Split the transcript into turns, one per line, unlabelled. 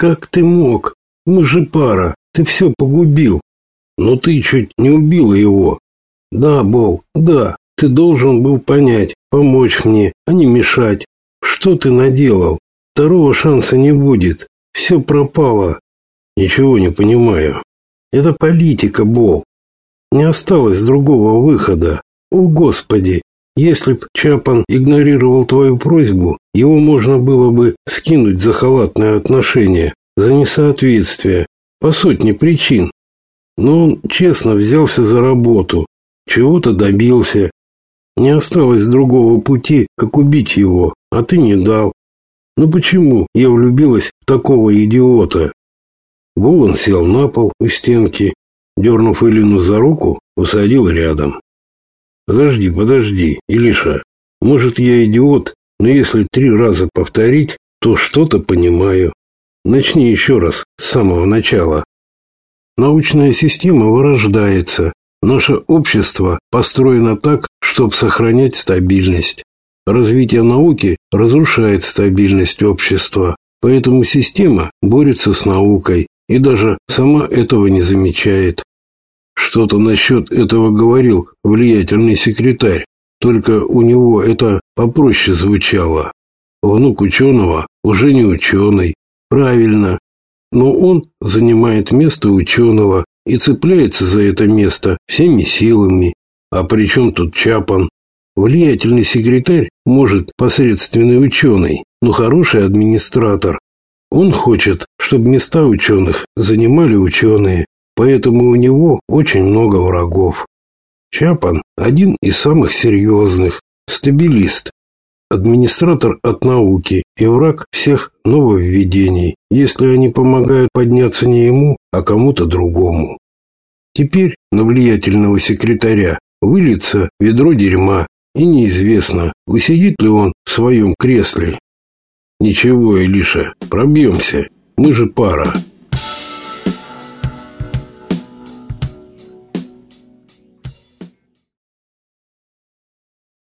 Как ты мог? Мы же пара. Ты все погубил. Но ты чуть не убила его. Да, Бол, да. Ты должен был понять, помочь мне, а не мешать. Что ты наделал? Второго шанса не будет. Все пропало. Ничего не понимаю. Это политика, Бол. Не осталось другого выхода. О, Господи! Если б Чапан игнорировал твою просьбу, его можно было бы скинуть за халатное отношение, за несоответствие, по сотне причин. Но он честно взялся за работу, чего-то добился. Не осталось другого пути, как убить его, а ты не дал. Ну почему я влюбилась в такого идиота? Волан сел на пол у стенки, дернув Элину за руку, усадил рядом. Подожди, подожди, Илиша. Может, я идиот, но если три раза повторить, то что-то понимаю. Начни еще раз, с самого начала. Научная система вырождается. Наше общество построено так, чтобы сохранять стабильность. Развитие науки разрушает стабильность общества, поэтому система борется с наукой и даже сама этого не замечает. Что-то насчет этого говорил влиятельный секретарь, только у него это попроще звучало. Внук ученого уже не ученый. Правильно. Но он занимает место ученого и цепляется за это место всеми силами. А при чем тут Чапан? Влиятельный секретарь, может, посредственный ученый, но хороший администратор. Он хочет, чтобы места ученых занимали ученые, поэтому у него очень много врагов. Чапан – один из самых серьезных, стабилист, администратор от науки и враг всех нововведений, если они помогают подняться не ему, а кому-то другому. Теперь на влиятельного секретаря выльется ведро дерьма, и неизвестно, усидит ли он в своем кресле. Ничего, Илиша, пробьемся, мы же пара.